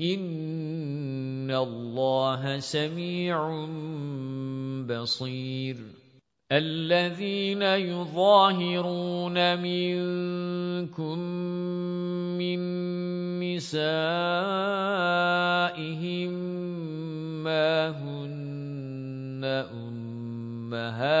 إِنَّ اللَّهَ سَمِيعٌ بَصِيرٌ الَّذِينَ يُظَاهِرُونَ مِنكُم مِّن نِّسَائِهِم مَّا هُنَّ أُمَّهَاتِهِمْ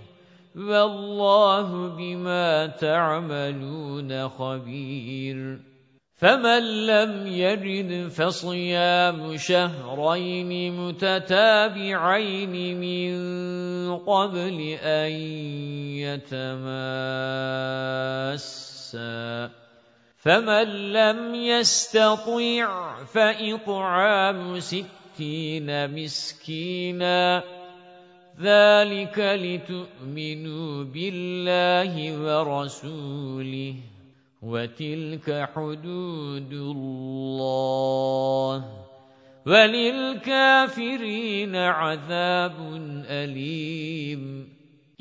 وَاللَّهُ بِمَا تَعْمَلُونَ خَبِيرٌ. فَمَن لَّمْ يَجِدْ فَصِيَامُ شَهْرَيْنِ مُتَتَابِعَيْنِ مِن قَبْلِ أَن يَتَمَاسَّا. فَمَن لَّمْ يَسْتَطِعْ فَإِطْعَامُ سِتِّينَ مِسْكِينًا. ذَلِكَ لِتُؤْمِنُوا بِاللَّهِ وَرَسُولِهِ وَتِلْكَ حُدُودُ اللَّهِ وَلِلْكَافِرِينَ عَذَابٌ أَلِيمٌ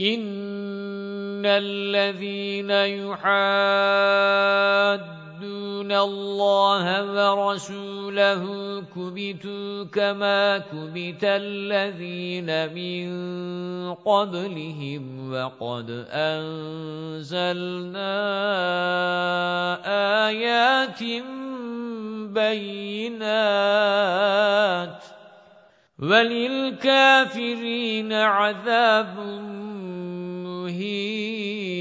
إِنَّ الَّذِينَ يُحَادُّونَ يُحَادُّونَ اللَّهَ وَرَسُولَهُ كُبِتُوا كَمَا كُبِتَ الَّذِينَ مِن قَبْلِهِمْ وَقَدْ أَنزَلْنَا آيَاتٍ بَيِّنَاتٍ وَلِلْكَافِرِينَ عَذَابٌ مُهِينٌ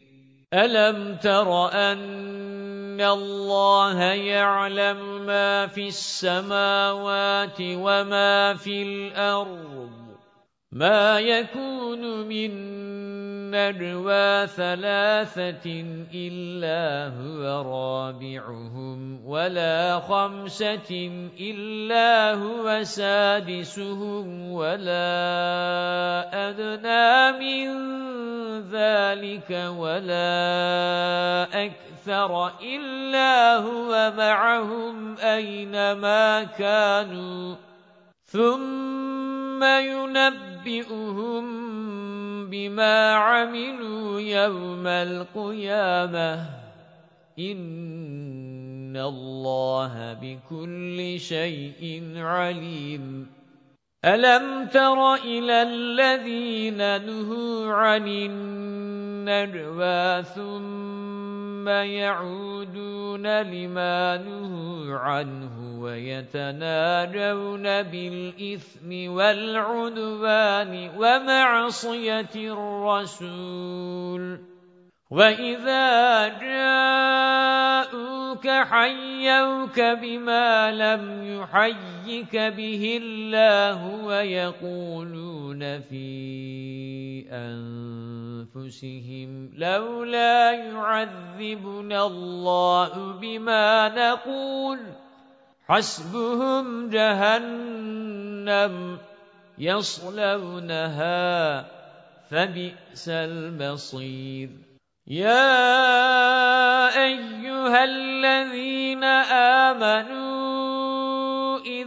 أَلَمْ تَرَ أَنَّ اللَّهَ يَعْلَمُ مَا فِي السَّمَاوَاتِ وَمَا فِي الْأَرْضِ مَا يَكُونُ مِن نَّجْوَى ثَلَاثَةٍ إِلَّا هُوَ رَابِعُهُمْ وَلَا خَمْسَةٍ إِلَّا هُوَ سَادِسُهُمْ وَلَا أَدْنَىٰ مِن ذَلِكَ وَلَا أَكْثَرَ إِلَّا هُوَ مَعَهُمْ أَيْنَمَا كَانُوا. ثُمَّ يُنَبِّئُهُم بِمَا عَمِلُوا يَوْمَ الْقِيَامَةِ إِنَّ اللَّهَ بِكُلِّ شَيْءٍ عَلِيمٌ. أَلَمْ تَرَ إِلَى الَّذِينَ نُهُوا عَنِ النَّجْوَى ثُمَّ يَعُودُونَ لِمَا نُهُوا عَنْهُ وَيَتَنَاجَوْنَ بِالْإِثْمِ وَالْعُدْوَانِ وَمَعْصِيَةِ الرَّسُولِ. وَإِذَا جَاءُوكَ حَيَّوْكَ بِمَا لَمْ يُحَيِّكَ بِهِ اللَّهُ وَيَقُولُونَ فِي أَنفُسِهِمْ أَنفُسِهِمْ لَوْلَا يُعَذِّبُنَا اللَّهُ بِمَا نَقُولُ. حَسْبُهُمْ جَهَنَّمُ يَصْلَوْنَهَا فَبِئْسَ الْمَصِيرُ. يَا أَيُّهَا الَّذِينَ آمَنُوا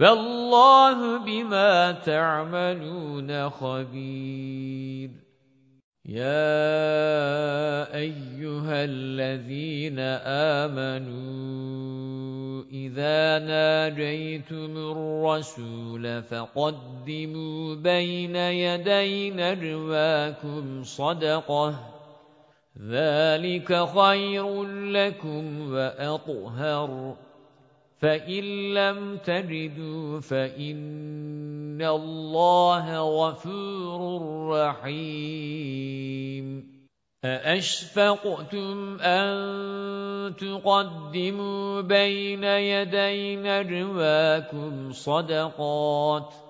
فَاللَّهُ بِمَا تَعْمَلُونَ خَبِيرٌ. يَا أَيُّهَا الَّذِينَ آمَنُوا إِذَا نَاجَيْتُمُ الرَّسُولَ فَقَدِّمُوا بَيْنَ يَدَيْ نَجْوَاكُمْ صَدَقَةً ذَلِكَ خَيْرٌ لَكُمْ وَأَطْهَرُ. فَإِن لَّمْ تَجِدُوا فَإِنَّ اللَّهَ غَفُورٌ رَّحِيمٌ أَأَشْفَقْتُمْ أَن تُقَدِّمُوا بَيْنَ يَدَيْ نَجْوَاكُمْ صَدَقَاتٍ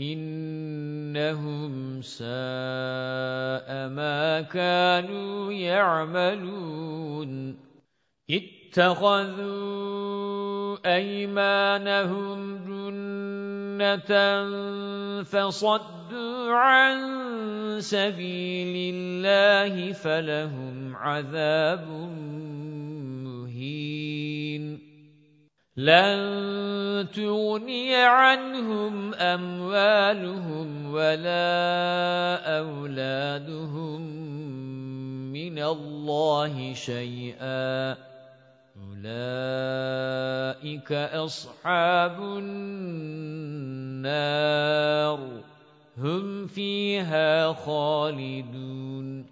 إِنَّهُمْ سَاءَ مَا كَانُوا يَعْمَلُونَ اتَّخَذُوا أَيْمَانَهُمْ جُنَّةً فَصَدُّوا عَن سَبِيلِ اللَّهِ فَلَهُمْ عَذَابٌ مُهِينٌ لَن تُغْنِيَ عَنْهُمْ أَمْوَالُهُمْ وَلَا أَوْلَادُهُمْ مِنَ اللَّهِ شَيْئًا أُولَئِكَ أَصْحَابُ النَّارِ هُمْ فِيهَا خَالِدُونَ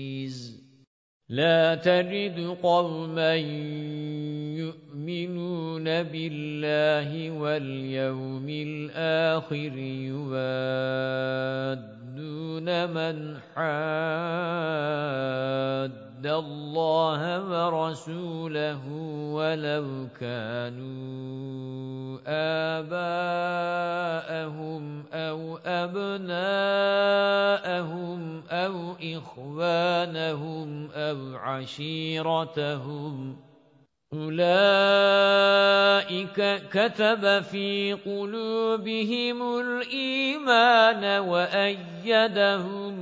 لَا تَجِدُ قَوْمًا يُؤْمِنُونَ بِاللَّهِ وَالْيَوْمِ الْآخِرِ يُوَادُّونَ مَنْ حَادَّ. وَعَدَّ اللَّهَ وَرَسُولَهُ وَلَوْ كَانُوا آبَاءَهُمْ أَوْ أَبْنَاءَهُمْ أَوْ إِخْوَانَهُمْ أَوْ عَشِيرَتَهُمْ أُولَئِكَ كَتَبَ فِي قُلُوبِهِمُ الْإِيمَانَ وَأَيَّدَهُم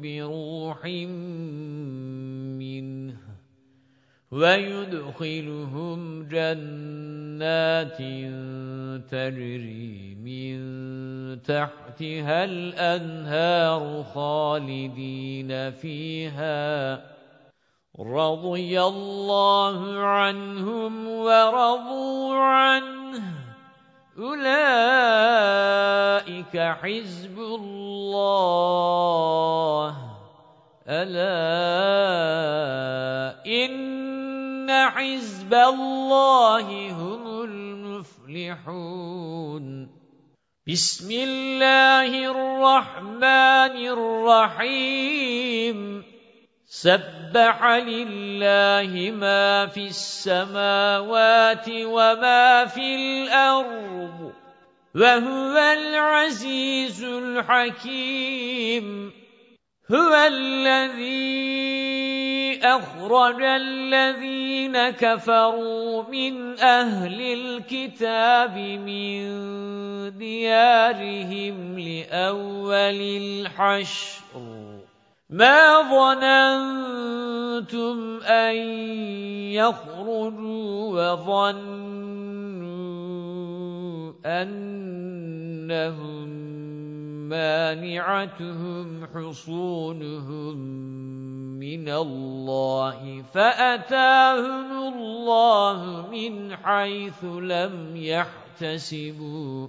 بِرُوحٍ وَيُدْخِلُهُمْ جَنَّاتٍ تَجْرِي مِنْ تَحْتِهَا الْأَنْهَارُ خَالِدِينَ فِيهَا رَضِيَ اللَّهُ عَنْهُمْ وَرَضُوا عَنْهُ. أُولَئِكَ حِزْبُ اللَّهِ. أَلَا إِنَّ حِزْبَ اللَّهِ هُمُ الْمُفْلِحُونَ. بِسْمِ اللَّهِ الرَّحْمَنِ الرَّحِيمِ. سَبَّحَ لِلَّهِ مَا فِي السَّمَاوَاتِ وَمَا فِي الْأَرْضِ وَهُوَ الْعَزِيزُ الْحَكِيمُ. هُوَ الَّذِي أَخْرَجَ الَّذِينَ كَفَرُوا مِنْ أَهْلِ الْكِتَابِ مِنْ دِيَارِهِمْ لِأَوَّلِ الْحَشْرِ. مَا ظَنَنْتُمْ أَنْ يَخْرُجُوا وَظَنُّوا أَنَّهُمْ مانعتهم حصونهم من الله فأتاهم الله من حيث لم يحتسبوا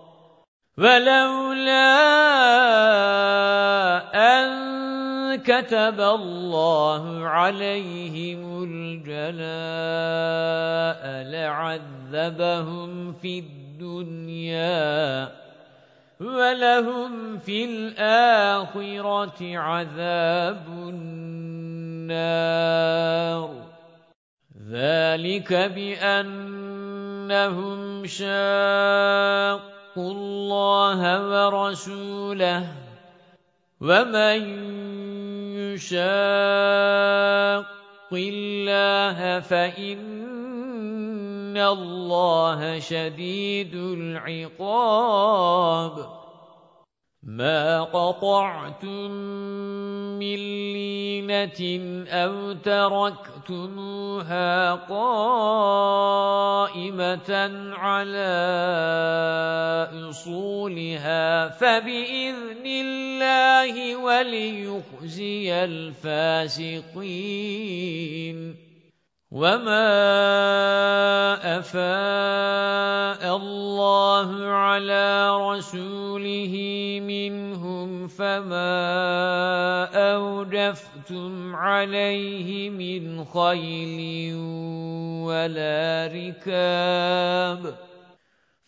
وَلَوْلَا أَن كَتَبَ اللَّهُ عَلَيْهِمُ الْجَلَاءَ لَعَذَّبَهُمْ فِي الدُّنْيَا وَلَهُمْ فِي الْآخِرَةِ عَذَابُ النَّارِ. ذَلِكَ بِأَنَّهُمْ شَاقُّوا اتَّقُوا اللَّهَ وَرَسُولَهُ وَمَن يُشَاقِّ اللَّهَ فَإِنَّ اللَّهَ شَدِيدُ الْعِقَابِ مَا قَطَعْتُم مِّن لِّينَةٍ أَوْ تَرَكْتُمُوهَا قَائِمَةً عَلَى أُصُولِهَا فَبِإِذْنِ اللَّهِ وَلِيُخْزِيَ الْفَاسِقِينَ وَمَا أَفَاءَ اللَّهُ عَلَى رَسُولِهِ مِنْهُمْ فَمَا أَوْجَفْتُمْ عَلَيْهِ مِنْ خَيْلٍ وَلَا رِكَابٍ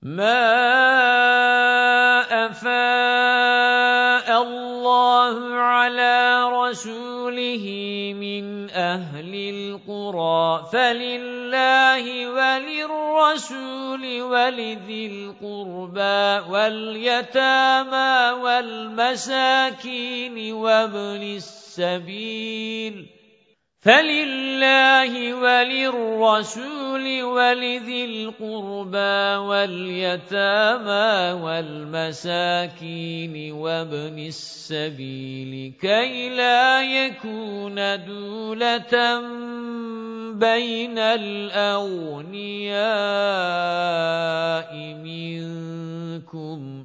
مَا أَفَاءَ اللَّهُ عَلَى رَسُولِهِ مِنْ أَهْلِ الْقُرَى فَلِلَّهِ وَلِلرَّسُولِ وَلِذِي الْقُرْبَى وَالْيَتَامَى وَالْمَسَاكِينِ وَابْنِ السَّبِيلِ فَلِلَّهِ وَلِلرَّسُولِ وَلِذِي الْقُرْبَى وَالْيَتَامَى وَالْمَسَاكِينِ وَابْنِ السَّبِيلِ كَيْ لَا يَكُونَ دُولَةً بَيْنَ الْأَغْنِيَاءِ مِنكُمْ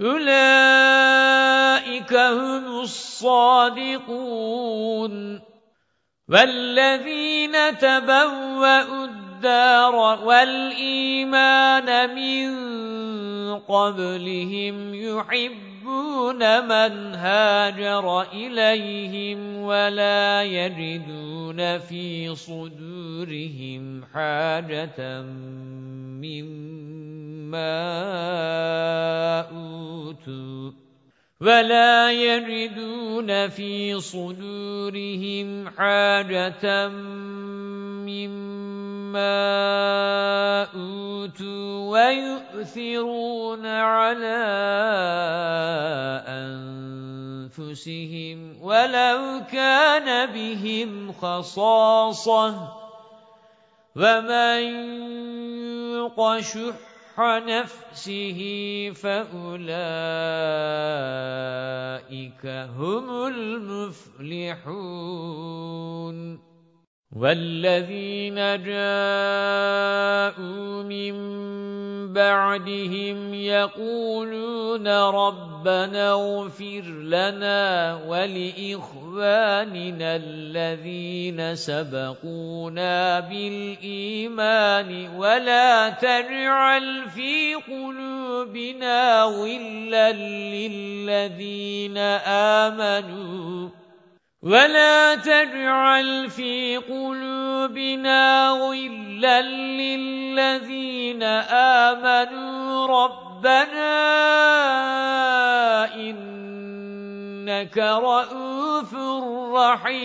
أُولَئِكَ هُمُ الصَّادِقُونَ وَالَّذِينَ تَبَوَّأُوا الدَّارَ وَالْإِيمَانَ مِنْ قَبْلِهِمْ يُحِبُّونَ مَنْ هَاجَرَ إِلَيْهِمْ وَلَا يَجِدُونَ فِي صُدُورِهِمْ حَاجَةً مِّمَّا أُوتُوا وَلَا يَجِدُونَ فِي صُدُورِهِمْ حَاجَةً مِّمَّا أُوتُوا وَيُؤْثِرُونَ عَلَى أَنفُسِهِمْ وَلَوْ كَانَ بِهِمْ خَصَاصَةٌ وَمَن يُوقَ شُحَّ نَفْسِهِ فَأُولَئِكَ هُمُ الْمُفْلِحُونَ. وَالَّذِينَ جَاءُوا مِن بَعْدِهِمْ يَقُولُونَ رَبَّنَا اغْفِرْ لَنَا وَلِإِخْوَانِنَا الَّذِينَ سَبَقُونَا بِالْإِيمَانِ وَلَا تَجْعَلْ فِي قُلُوبِنَا غِلًّا لِّلَّذِينَ آمَنُوا وَلَا تَجْعَلْ فِي قُلُوبِنَا غِلًّا لِّلَّذِينَ آمَنُوا رَبَّنَا إِنَّكَ رَءُوفٌ رَّحِيمٌ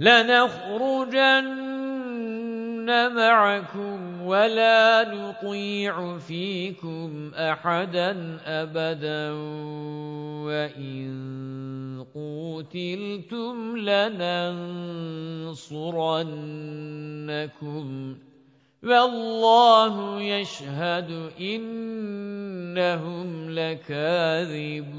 لَنَخْرُجَنَّ مَعَكُمْ وَلَا نُطِيعُ فِيكُمْ أَحَدًا أَبَدًا وَإِن قُوتِلْتُمْ لَنَنصُرَنَّكُمْ وَاللَّهُ يَشْهَدُ إِنَّهُمْ لَكَاذِبُونَ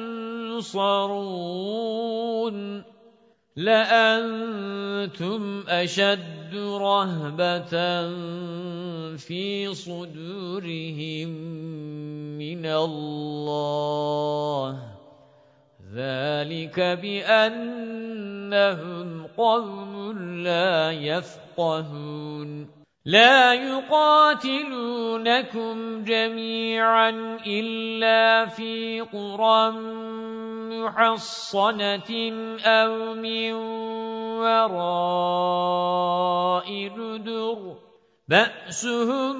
لَأَنْتُمْ أَشَدُّ رَهْبَةً فِي صُدُورِهِمْ مِنَ اللَّهِ. ذَلِكَ بِأَنَّهُمْ قَوْمٌ لَّا يَفْقَهُونَ. لَا يُقَاتِلُونَكُمْ جَمِيعًا إِلَّا فِي قُرًى مُحَصَّنَةٍ أَوْ مِنْ وَرَاءِ جُدُرٍ بَأْسُهُمْ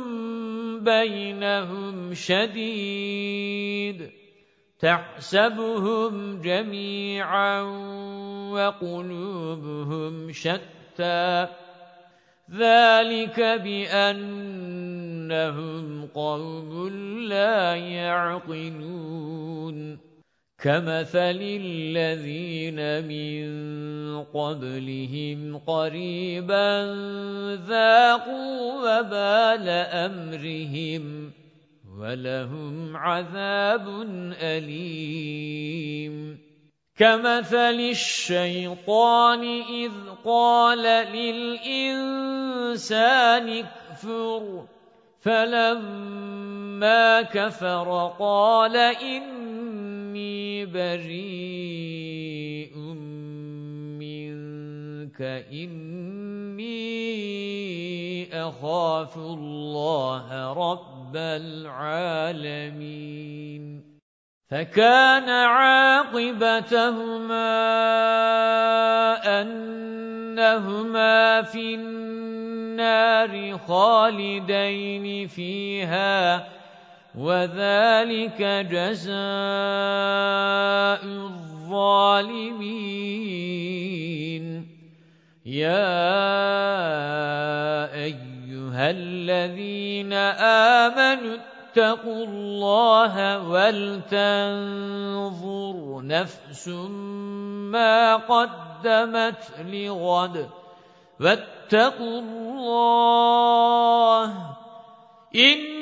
بَيْنَهُمْ شَدِيدٌ تَحْسَبُهُمْ جَمِيعًا وَقُلُوبُهُمْ شَتَّى ذَلِكَ بِأَنَّهُمْ قَوْمٌ لَّا يَعْقِلُونَ كَمَثَلِ الَّذِينَ مِن قَبْلِهِمْ قَرِيبًا ذَاقُوا وَبَالَ أَمْرِهِمْ وَلَهُمْ عَذَابٌ أَلِيمٌ. كَمَثَلِ الشَّيْطَانِ إِذْ قَالَ لِلْإِنسَانِ اكْفُرْ فَلَمَّا كَفَرَ قَالَ إِنِّي بَرِيءٌ مِنْكَ إِنِّي أَخَافُ اللَّهَ رَبَّ الْعَالَمِينَ فَكَانَ عَاقِبَتَهُمَا أَنَّهُمَا فِي النَّارِ خَالِدَيْنِ فِيهَا وَذَلِكَ جَزَاءُ الظَّالِمِينَ. يَا أَيُّهَا الَّذِينَ آمَنُوا اتقوا الله ولتنظر نفس ما قدمت لغد. واتقوا الله إن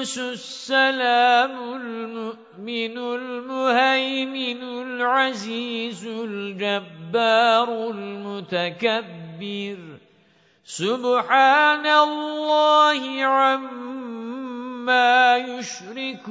الْقُدُّوسُ السَّلَامُ الْمُؤْمِنُ الْمُهَيْمِنُ الْعَزِيزُ الْجَبَّارُ الْمُتَكَبِّرُ. سُبْحَانَ اللَّهِ عَمَّا يُشْرِكُونَ.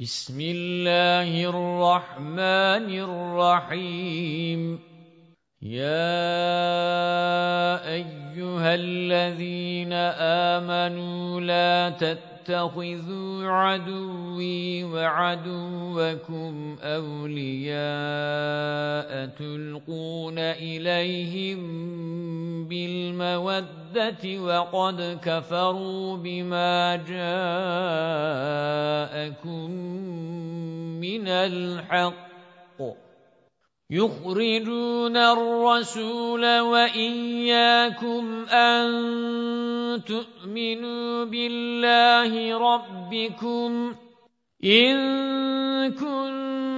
بِسْمِ اللَّهِ الرَّحْمَنِ الرَّحِيمِ. يَا أَيُّهَا الَّذِينَ آمَنُوا لَا تَتَّخِذُوا عَدُوِّي وَعَدُوَّكُمْ أَوْلِيَاءَ تُلْقُونَ إِلَيْهِم بِالْمَوَدَّةِ وَقَدْ كَفَرُوا بِمَا جَاءَكُم مِّنَ الْحَقِّ يُخْرِجُونَ الرَّسُولَ وَإِيَّاكُمْ أَن تُؤْمِنُوا بِاللَّهِ رَبِّكُمْ إِن كُنتُمْ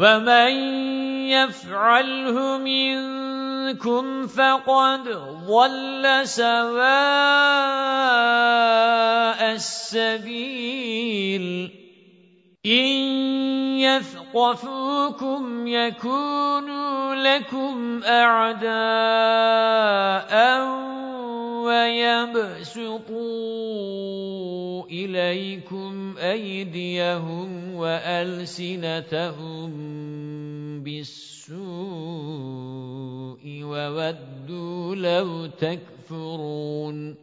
وَمَن يَفْعَلْهُ مِنكُمْ فَقَدْ ضَلَّ سَوَاءَ السَّبِيلِ إِن يَثْقَفُوكُمْ يَكُونُوا لَكُمْ أَعْدَاءً وَيَبْسُطُوا إِلَيْكُمْ أَيْدِيَهُمْ وَأَلْسِنَتَهُم بِالسُّوءِ وَوَدُّوا لَوْ تَكْفُرُونَ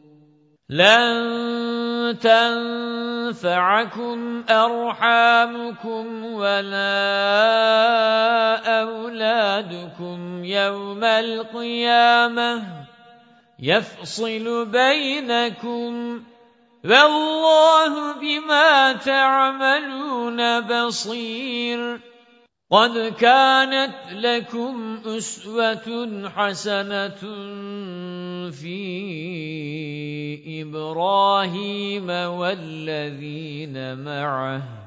لَن تَنفَعَكُمْ أَرْحَامُكُمْ وَلَا أَوْلَادُكُمْ يَوْمَ الْقِيَامَةِ يَفْصِلُ بَيْنَكُمْ وَاللَّهُ بِمَا تَعْمَلُونَ بَصِيرٌ قَدْ كَانَتْ لَكُمْ أُسْوَةٌ حَسَنَةٌ فِي إِبْرَاهِيمَ وَالَّذِينَ مَعَهُ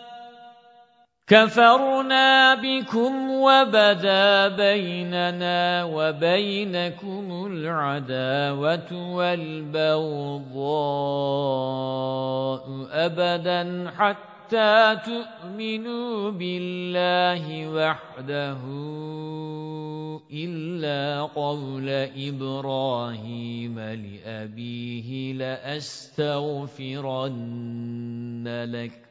كَفَرْنَا بِكُمْ وَبَدَا بَيْنَنَا وَبَيْنَكُمُ الْعَدَاوَةُ وَالْبَغْضَاءُ أَبَدًا حَتَّى تُؤْمِنُوا بِاللَّهِ وَحْدَهُ إِلَّا قَوْلَ إِبْرَاهِيمَ لِأَبِيهِ لَأَسْتَغْفِرَنَّ لَكَ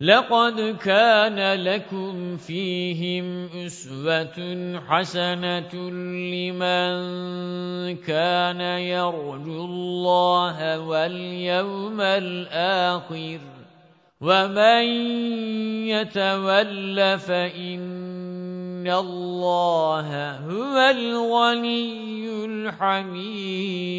لَقَدْ كَانَ لَكُمْ فِيهِمْ أُسْوَةٌ حَسَنَةٌ لِّمَن كَانَ يَرْجُو اللَّهَ وَالْيَوْمَ الْآخِرَ وَمَن يَتَوَلَّ فَإِنَّ اللَّهَ هُوَ الْغَنِيُّ الْحَمِيدُ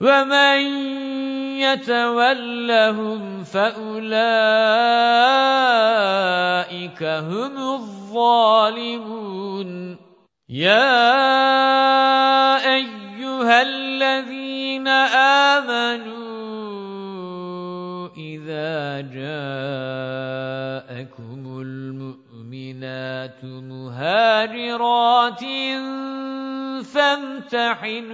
وَمَن يَتَوَلَّهُمْ فَأُولَئِكَ هُمُ الظَّالِمُونَ يَا أَيُّهَا الَّذِينَ آمَنُوا إِذَا جَاءَكُمُ الْمُؤْمِنَاتُ مُهَاجِرَاتٍ فَامْتَحِنُوهُنَّ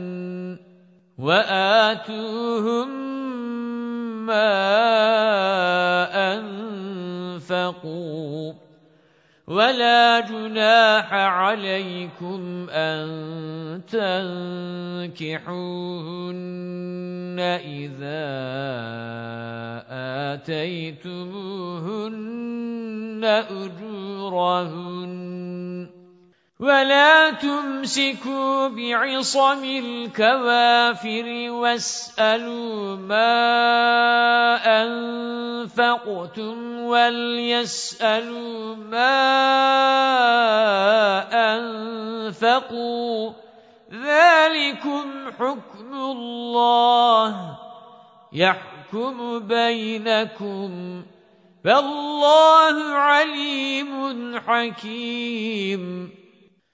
وَآتُوهُم مَّا أَنفَقُوا وَلَا جُنَاحَ عَلَيْكُمْ أَن تَنكِحُوهُنَّ إِذَا آتَيْتُمُوهُنَّ أُجُورَهُنَّ وَلَا تُمْسِكُوا بِعِصَمِ الْكَوَافِرِ وَاسْأَلُوا مَا أَنفَقْتُمْ وَلْيَسْأَلُوا مَا أَنفَقُوا ذَلِكُمْ حُكْمُ اللَّهِ يَحْكُمُ بَيْنَكُمْ فَاللَّهُ عَلِيمٌ حَكِيمٌ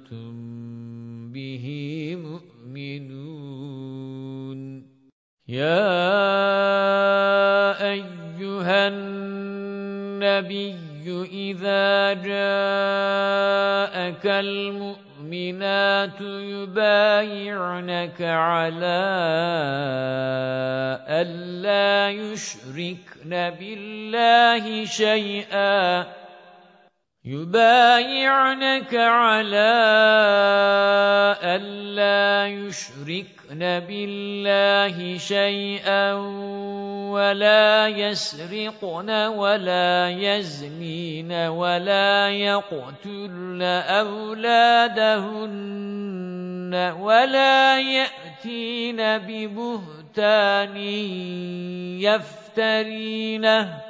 أَنْتُمْ بِهِ مُؤْمِنُونَ يَا أَيُّهَا النَّبِيُّ إِذَا جَاءَكَ الْمُؤْمِنَاتُ يُبَايِعْنَكَ عَلَى أَلَّا يُشْرِكْنَ بِاللَّهِ شَيْئًا يُبَايِعْنَكَ عَلَى أَلَّا يُشْرِكْنَ بِاللَّهِ شَيْئًا وَلَا يَسْرِقْنَ وَلَا يَزْنِينَ وَلَا يَقْتُلْنَ أَوْلَادَهُنَّ وَلَا يَأْتِينَ بِبُهْتَانٍ يَفْتَرِينَهُ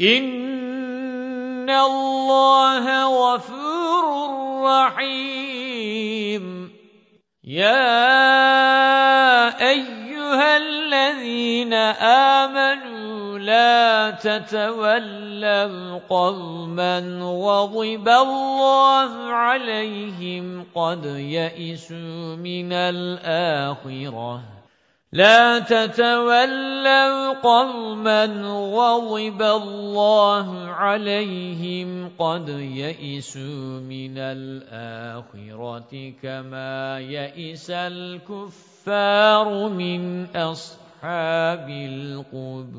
إِنَّ اللَّهَ غَفُورٌ رَّحِيمٌ. يَا أَيُّهَا الَّذِينَ آمَنُوا لَا تَتَوَلَّوْا قَوْمًا غَضِبَ اللَّهُ عَلَيْهِمْ قَدْ يَئِسُوا مِنَ الْآخِرَةِ. لَا تَتَوَلَّوْا قَوْمًا غَضِبَ اللَّهُ عَلَيْهِمْ قَدْ يَئِسُوا مِنَ الْآخِرَةِ كَمَا يَئِسَ الْكُفَّارُ مِنْ أَصْحَابِ الْقُبُورِ.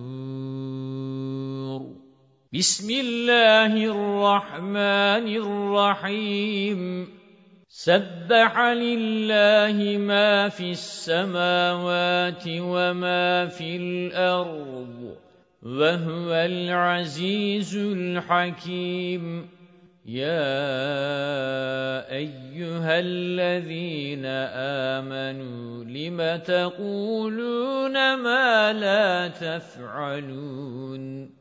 بِسْمِ اللَّهِ الرَّحْمَنِ الرَّحِيمِ. سَبَّحَ لِلَّهِ مَا فِي السَّمَاوَاتِ وَمَا فِي الْأَرْضِ وَهُوَ الْعَزِيزُ الْحَكِيمُ. يَا أَيُّهَا الَّذِينَ آمَنُوا لِمَ تَقُولُونَ مَا لَا تَفْعَلُونَ؟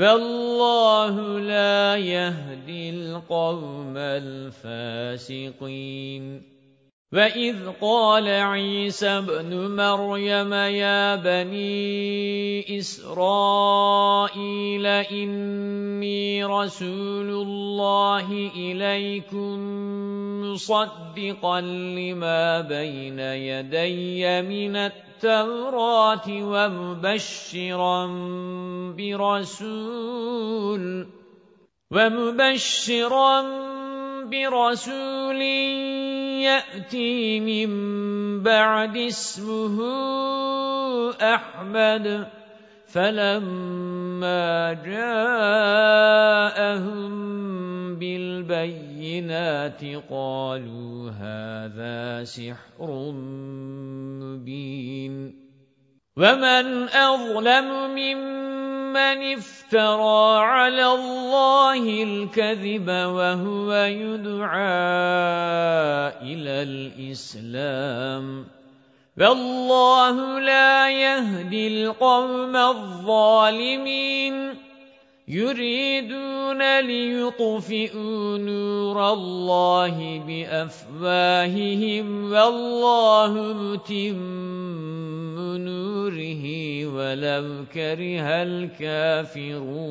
وَاللَّهُ لَا يَهْدِي الْقَوْمَ الْفَاسِقِينَ. وَإِذْ قَالَ عِيسَى ابْنُ مَرْيَمَ يَا بَنِي إِسْرَائِيلَ إِنِّي رَسُولُ اللَّهِ إِلَيْكُمْ مُصَدِّقًا لِمَا بَيْنَ يَدَيَّ مِنَ التَّوْرَاةِ وَمُبَشِّرًا بِرَسُولٍ وَمُبَشِّرًا بِرَسُولٍ يَأْتِي مِن بَعْدِ اسْمُهُ أَحْمَدُ. فَلَمَّا جَاءَهُم بِالْبَيِّنَاتِ قَالُوا هَذَا سِحْرٌ مُبِينٌ وَمَنْ أَظْلَمُ مِمَّنِ افْتَرَى عَلَى اللَّهِ الْكَذِبَ وَهُوَ يُدْعَى إِلَى الْإِسْلَامِ وَاللَّهُ لَا يَهْدِي الْقَوْمَ الظَّالِمِينَ. يُرِيدُونَ لِيُطْفِئُوا نُورَ اللَّهِ بِأَفْوَاهِهِمْ وَاللَّهُ مُتِمُّ نُورِهِ وَلَوْ كَرِهَ الْكَافِرُونَ.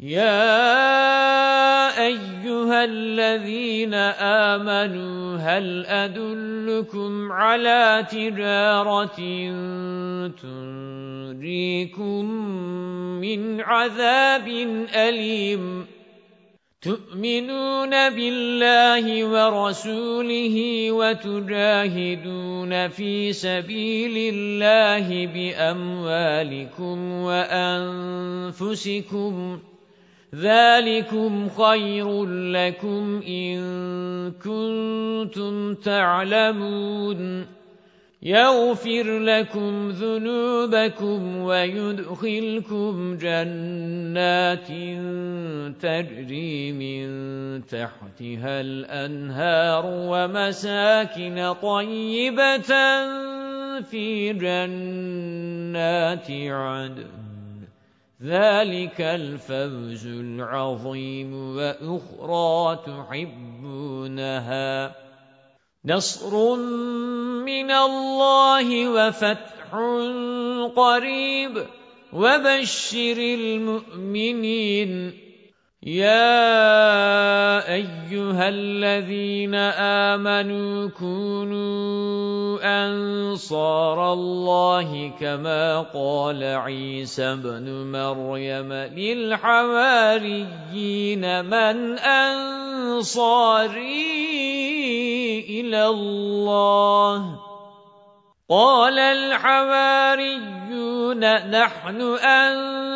يَا أَيُّهَا الَّذِينَ آمَنُوا هَلْ أَدُلُّكُمْ عَلَى تِجَارَةٍ تُنْجِيكُمْ مِنْ عَذَابٍ أَلِيمٍ تُؤْمِنُونَ بِاللَّهِ وَرَسُولِهِ وَتُجَاهِدُونَ فِي سَبِيلِ اللَّهِ بِأَمْوَالِكُمْ وَأَنفُسِكُمْ ذَلِكُمْ خَيْرٌ لَكُمْ إِن كُنتُمْ تَعْلَمُونَ يغفر لكم ذنوبكم ويدخلكم جنات تجري من تحتها الأنهار ومساكن طيبة في جنات عدن ذلك الفوز العظيم وأخرى تحبونها نصر من الله وفتح قريب وبشر المؤمنين يا ايها الذين امنوا كونوا انصار الله كما قال عيسى ابن مريم للحواريين من انصاري إلى الله قال الحواريون نحن أنصار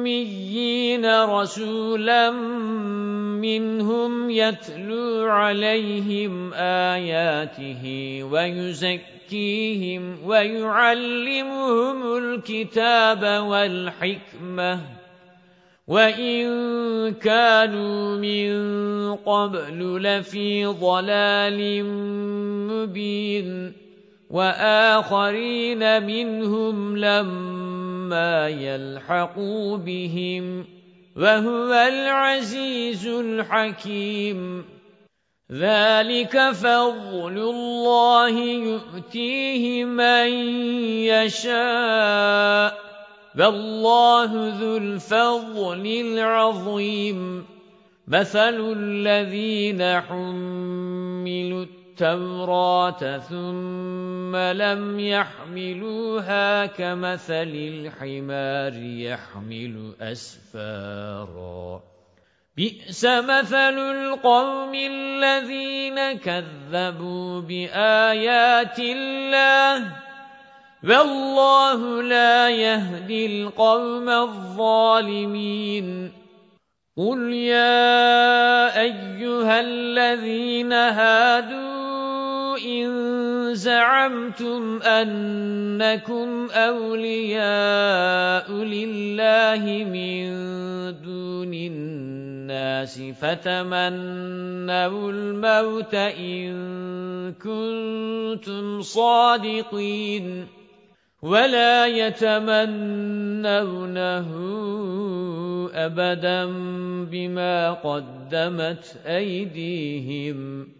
الْأُمِّيِّينَ رَسُولًا مِنْهُمْ يَتْلُو عَلَيْهِمْ آيَاتِهِ وَيُزَكِّيهِمْ وَيُعَلِّمُهُمُ الْكِتَابَ وَالْحِكْمَةَ. وَإِنْ كَانُوا مِنْ قَبْلُ لَفِي ضَلَالٍ مُبِينٍ وآخرين منهم لما يلحقوا بهم وهو العزيز الحكيم. ذلك فضل الله يؤتيه من يشاء فالله ذو الفضل العظيم. مثل الذين حملوا التوراة ثم لم يحملوها كمثل الحمار يحمل أسفارا. بئس مثل القوم الذين كذبوا بآيات الله. والله لا يهدي القوم الظالمين. قُلْ يَا أَيُّهَا الَّذِينَ هَادُوا إِن زَعَمْتُمْ أَنَّكُمْ أَوْلِيَاءُ لِلَّهِ مِن دُونِ النَّاسِ فَتَمَنَّوُا الْمَوْتَ إِن كُنتُمْ صَادِقِينَ وَلَا يَتَمَنَّوْنَهُ أَبَدًا بِمَا قَدَّمَتْ أَيْدِيهِمْ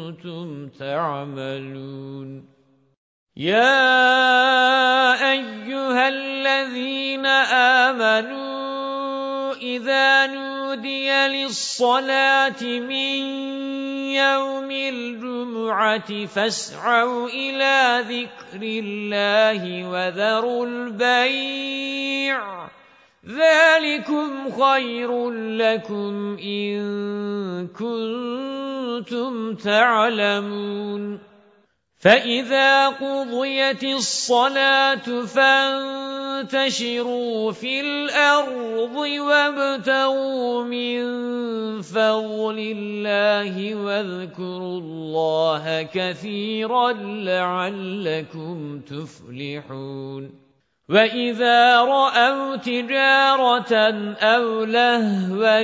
تَعْمَلُونَ. يَا أَيُّهَا الَّذِينَ آمَنُوا إِذَا نُودِيَ لِلصَّلَاةِ مِنْ يَوْمِ الْجُمُعَةِ فَاسْعَوْا إِلَى ذِكْرِ اللَّهِ وَذَرُوا الْبَيْعَ. ذَلِكُمْ خَيْرٌ لَكُمْ إِن كُنتُمْ تَعْلَمُونَ فَإِذَا قُضِيَتِ الصَّلَاةُ فَانتَشِرُوا فِي الْأَرْضِ وَابْتَغُوا مِن فَضْلِ اللَّهِ وَاذْكُرُوا اللَّهَ كَثِيرًا لَّعَلَّكُمْ تُفْلِحُونَ وَإِذَا رَأَوْا تِجَارَةً أَوْ لَهْوًا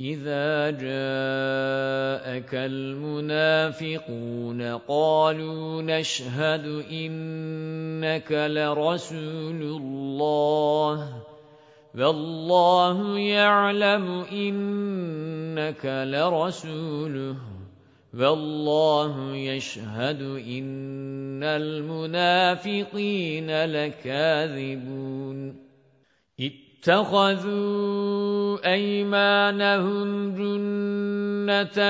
إذا جاءك المنافقون قالوا نشهد إنك لرسول الله والله يعلم إنك لرسوله وَاللَّهُ يَشْهَدُ إِنَّ الْمُنَافِقِينَ لَكَاذِبُونَ اتَّخَذُوا أَيْمَانَهُمْ جُنَّةً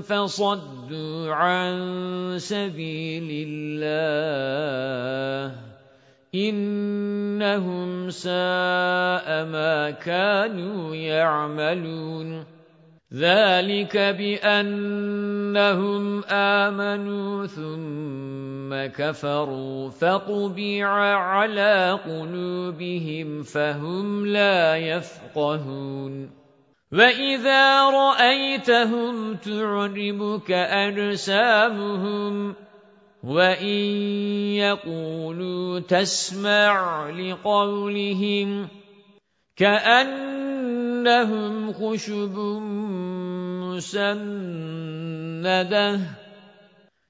فَصَدُّوا عَن سَبِيلِ اللَّهِ إِنَّهُمْ سَاءَ مَا كَانُوا يَعْمَلُونَ ذَلِكَ بِأَنَّهُمْ آمَنُوا ثُمَّ كَفَرُوا فَطُبِعَ عَلَى قُلُوبِهِمْ فَهُمْ لَا يَفْقَهُونَ. وَإِذَا رَأَيْتَهُمْ تُعْجِبُكَ أَجْسَامُهُمْ وَإِن يَقُولُوا تَسْمَعْ لِقَوْلِهِمْ كَأَنَّهُمْ خُشُبٌ مُّسَنَّدَةٌ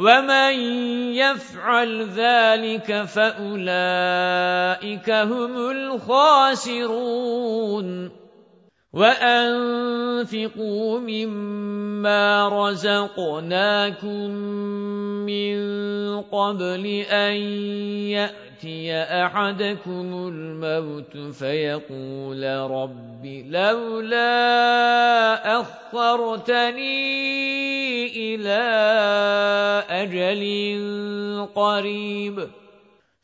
وَمَن يَفْعَلْ ذَلِكَ فَأُولَئِكَ هُمُ الْخَاسِرُونَ وَأَنفِقُوا مِمَّا رَزَقْنَاكُم مِّن قَبْلِ أَن يَأْتِيَ أَحَدَكُمُ الْمَوْتُ فَيَقُولَ رَبِّ لَوْلَا أَخَّرْتَنِي إِلَى أَجَلٍ قَرِيبٍ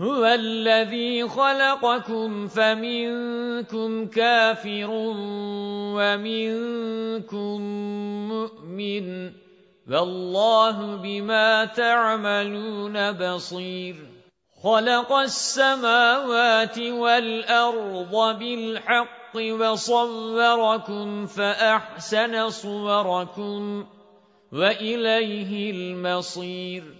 هُوَ الَّذِي خَلَقَكُمْ فَمِنكُمْ كَافِرٌ وَمِنكُم مُّؤْمِنٌ وَاللَّهُ بِمَا تَعْمَلُونَ بَصِيرٌ خَلَقَ السَّمَاوَاتِ وَالْأَرْضَ بِالْحَقِّ وَصَوَّرَكُمْ فَأَحْسَنَ صُوَرَكُمْ وَإِلَيْهِ الْمَصِيرُ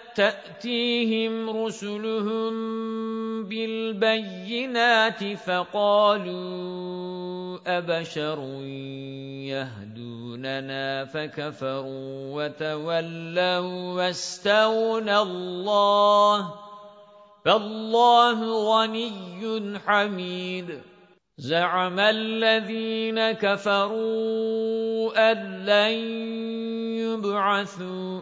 تَأْتِيهِمْ رُسُلُهُم بِالْبَيِّنَاتِ فَقَالُوا أَبَشَرٌ يَهْدُونَنَا فَكَفَرُوا وَتَوَلَّوْا وَاسْتَغْنَى اللَّهُ فَاللَّهُ غَنِيٌّ حَمِيدٌ زَعَمَ الَّذِينَ كَفَرُوا أَن لَّن يُبْعَثُوا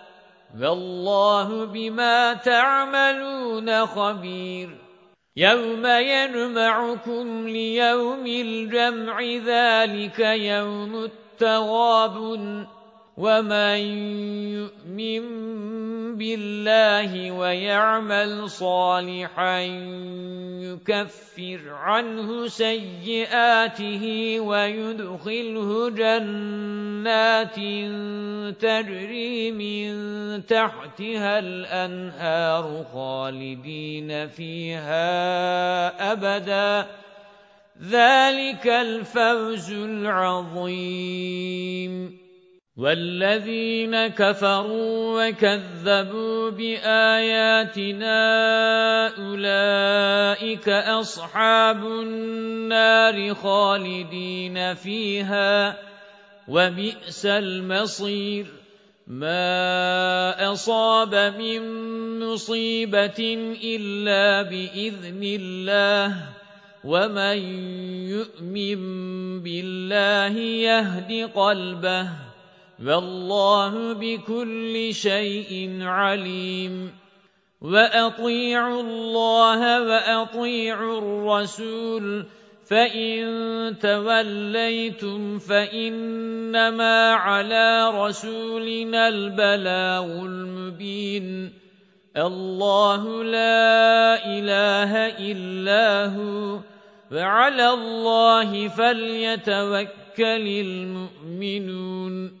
وَاللَّهُ بِمَا تَعْمَلُونَ خَبِيرٌ يَوْمَ يَجْمَعُكُمْ لِيَوْمِ الْجَمْعِ ذَلِكَ يَوْمُ التَّغَابُنِ وَمَن يُؤْمِن بِاللَّهِ وَيَعْمَلْ صَالِحًا يُكَفِّرْ عَنْهُ سَيِّئَاتِهِ وَيُدْخِلْهُ جَنَّاتٍ تَجْرِي مِن تَحْتِهَا الْأَنْهَارُ خَالِدِينَ فِيهَا أَبَدًا ذَلِكَ الْفَوْزُ الْعَظِيمُ وَالَّذِينَ كَفَرُوا وَكَذَّبُوا بِآيَاتِنَا أُولَئِكَ أَصْحَابُ النَّارِ خَالِدِينَ فِيهَا وَبِئْسَ الْمَصِيرُ مَا أَصَابَ مِن مُّصِيبَةٍ إِلَّا بِإِذْنِ اللَّهِ وَمَن يُؤْمِن بِاللَّهِ يَهْدِ قَلْبَهُ وَاللَّهُ بِكُلِّ شَيْءٍ عَلِيمٌ. وَأَطِيعُوا اللَّهَ وَأَطِيعُوا الرَّسُولَ فَإِن تَوَلَّيْتُمْ فَإِنَّمَا عَلَى رَسُولِنَا الْبَلَاغُ الْمُبِينُ. اللَّهُ لَا إِلَٰهَ إِلَّا هُوَ وَعَلَى اللَّهِ فَلْيَتَوَكَّلِ الْمُؤْمِنُونَ.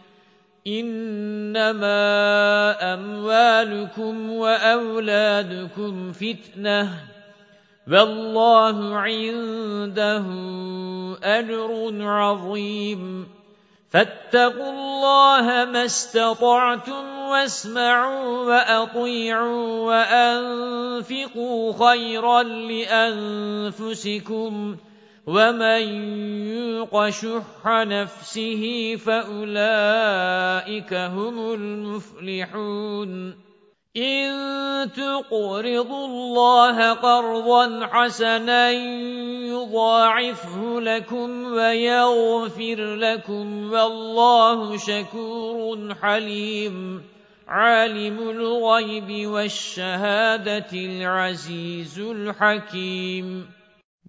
إِنَّمَا أَمْوَالُكُمْ وَأَوْلَادُكُمْ فِتْنَةٌ وَاللَّهُ عِندَهُ أَجْرٌ عَظِيمٌ. فَاتَّقُوا اللَّهَ مَا اسْتَطَعْتُمْ وَاسْمَعُوا وَأَطِيعُوا وَأَنفِقُوا خَيْرًا لِأَنفُسِكُمْ. وَمَن يُوقَ شُحَّ نَفْسِهِ فَأُولَئِكَ هُمُ الْمُفْلِحُونَ إِن تُقْرِضُوا اللَّهَ قَرْضًا حَسَنًا يُضَاعِفْهُ لَكُمْ وَيَغْفِرْ لَكُمْ وَاللَّهُ شَكُورٌ حَلِيمٌ عَالِمُ الْغَيْبِ وَالشَّهَادَةِ الْعَزِيزُ الْحَكِيمُ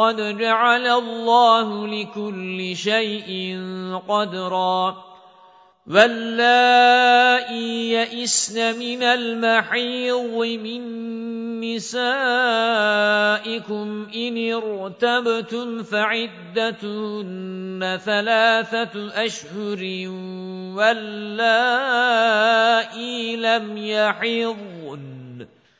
قَدْ جَعَلَ اللَّهُ لِكُلِّ شَيْءٍ قَدْرًا وَاللَّائِي يَئِسْنَ مِنَ الْمَحِيضِ مِن نِّسَائِكُمْ إِنِ ارْتَبْتُمْ فَعِدَّتُهُنَّ ثَلَاثَةُ أَشْهُرٍ وَاللَّائِي لَمْ يَحِضْنَ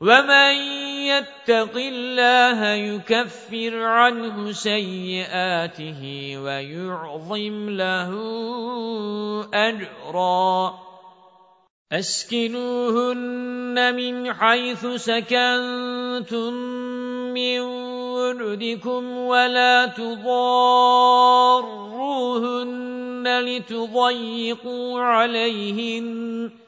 وَمَن يَتَّقِ اللَّهَ يُكَفِّرْ عَنْهُ سَيِّئَاتِهِ وَيُعْظِمْ لَهُ أَجْرًا أَسْكِنُوهُنَّ مِنْ حَيْثُ سَكَنْتُمْ مِنْ وُجْدِكُمْ وَلَا تُضَارُّوهُنَّ لِتُضَيِّقُوا عَلَيْهِنَّ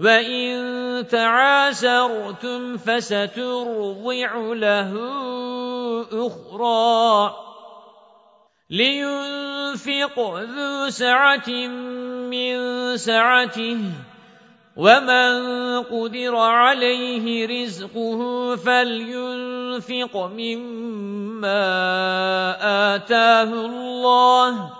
وَإِن تَعَاسَرْتُمْ فَسَتُرْضِعُ لَهُ أُخْرَى لِيُنْفِقْ ذُو سَعَةٍ مِنْ سَعَتِهِ وَمَنْ قُدِرَ عَلَيْهِ رِزْقُهُ فَلْيُنْفِقْ مِمَّا آتَاهُ اللَّهُ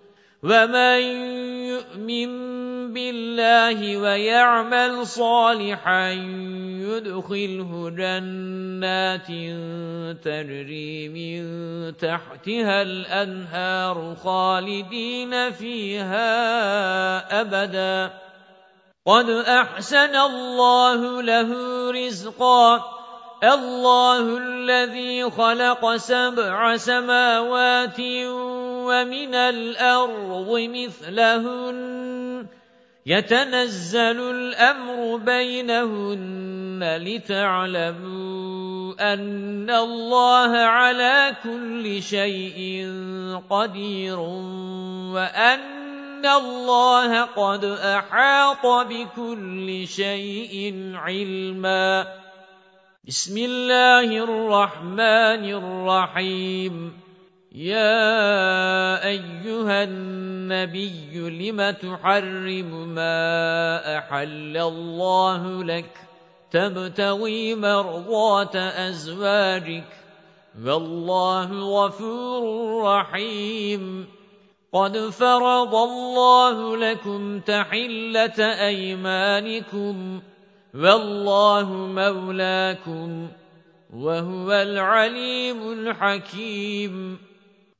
وَمَن يُؤْمِن بِاللَّهِ وَيَعْمَلْ صَالِحًا يُدْخِلْهُ جَنَّاتٍ تَجْرِي مِن تَحْتِهَا الْأَنْهَارُ خَالِدِينَ فِيهَا أَبَدًا قَدْ أَحْسَنَ اللَّهُ لَهُ رِزْقًا اللَّهُ الَّذِي خَلَقَ سَبْعَ سَمَاوَاتٍ وَمِنَ الْأَرْضِ مِثْلَهُنَّ يَتَنَزَّلُ الْأَمْرُ بَيْنَهُنَّ لِتَعْلَمُوا أَنَّ اللَّهَ عَلَى كُلِّ شَيْءٍ قَدِيرٌ وَأَنَّ اللَّهَ قَدْ أَحَاطَ بِكُلِّ شَيْءٍ عِلْمًا. بِسْمِ اللَّهِ الرَّحْمَنِ الرَّحِيمِ. يَا أَيُّهَا النَّبِيُّ لِمَ تُحَرِّمُ مَا أَحَلَّ اللَّهُ لَكَ تَبْتَغِي مَرْضَاتَ أَزْوَاجِكَ وَاللَّهُ غَفُورٌ رَّحِيمٌ قَدْ فَرَضَ اللَّهُ لَكُمْ تَحِلَّةَ أَيْمَانِكُمْ وَاللَّهُ مَوْلَاكُمْ وَهُوَ الْعَلِيمُ الْحَكِيمُ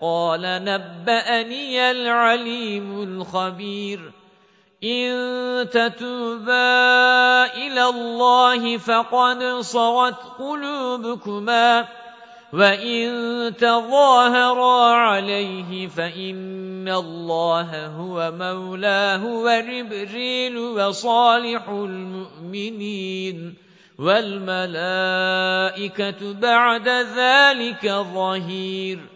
قَالَ نَبَّأَنِيَ الْعَلِيمُ الْخَبِيرُ. إِن تَتُوبَا إِلَى اللَّهِ فَقَدْ صَغَتْ قُلُوبُكُمَا وَإِن تَظَاهَرَا عَلَيْهِ فَإِنَّ اللَّهَ هُوَ مَوْلَاهُ وَجِبْرِيلُ وَصَالِحُ الْمُؤْمِنِينَ. وَالْمَلَائِكَةُ بَعْدَ ذَلِكَ ظَهِيرٌ.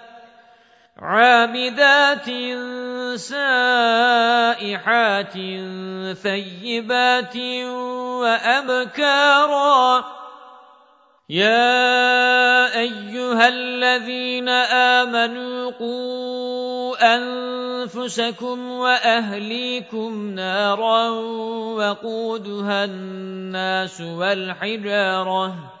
عَابِدَاتٍ سَائِحَاتٍ ثَيِّبَاتٍ وَأَبْكَارًا. يَا أَيُّهَا الَّذِينَ آمَنُوا قُوا أَنفُسَكُمْ وَأَهْلِيكُمْ نَارًا وَقُودُهَا النَّاسُ وَالْحِجَارَةُ.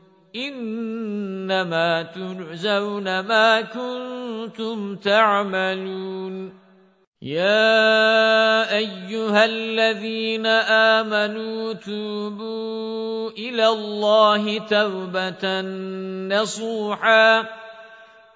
إِنَّمَا تُجْزَوْنَ مَا كُنتُمْ تَعْمَلُونَ. يَا أَيُّهَا الَّذِينَ آمَنُوا تُوبُوا إِلَى اللَّهِ تَوْبَةً نَّصُوحًا.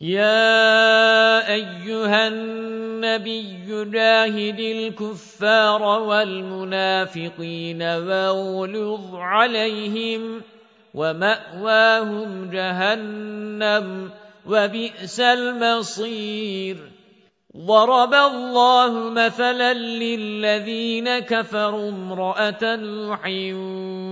يَا أَيُّهَا النَّبِيُّ جَاهِدِ الْكُفَّارَ وَالْمُنَافِقِينَ وَاغْلُظْ عَلَيْهِمْ وَمَأْوَاهُمْ جَهَنَّمُ وَبِئْسَ الْمَصِيرُ. ضَرَبَ اللَّهُ مَثَلًا لِّلَّذِينَ كَفَرُوا امْرَأَتَ نُوحٍ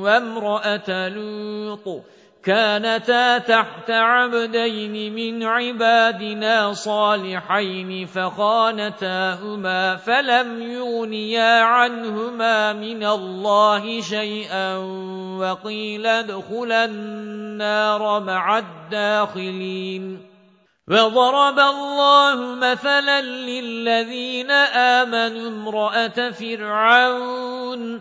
وَامْرَأَتَ لُوطٍ. كانتا تحت عبدين من عبادنا صالحين فخانتاهما فلم يغنيا عنهما من الله شيئا وقيل ادخلا النار مع الداخلين وضرب الله مثلا للذين آمنوا امرأة فرعون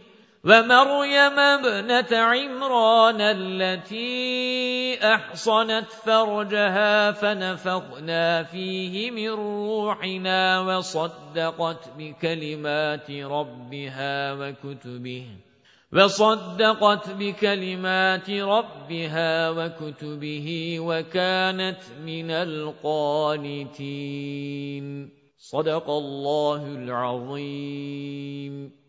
وَمَرْيَمَ ابْنَةَ عِمْرَانَ الَّتِي أَحْصَنَتْ فَرْجَهَا فَنَفَخْنَا فِيهِ مِنْ رُوحِنَا وَصَدَّقَتْ بِكَلِمَاتِ رَبِّهَا وَكُتُبِهِ وَصَدَّقَتْ بِكَلِمَاتِ رَبِّهَا وَكُتُبِهِ وَكَانَتْ مِنَ الْقَانِتِينَ. صدق الله العظيم.